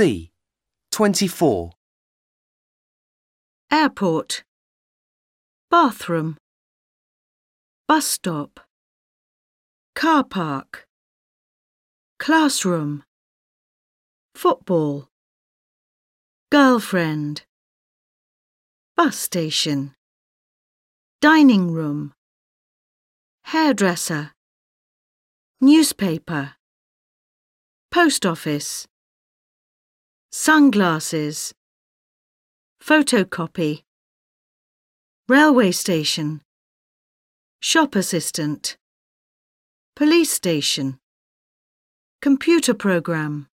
C. 24. Airport. Bathroom. Bus stop. Car park. Classroom. Football. Girlfriend. Bus station. Dining room. Hairdresser. Newspaper. Post office. Sunglasses. Photocopy. Railway station. Shop assistant. Police station. Computer program.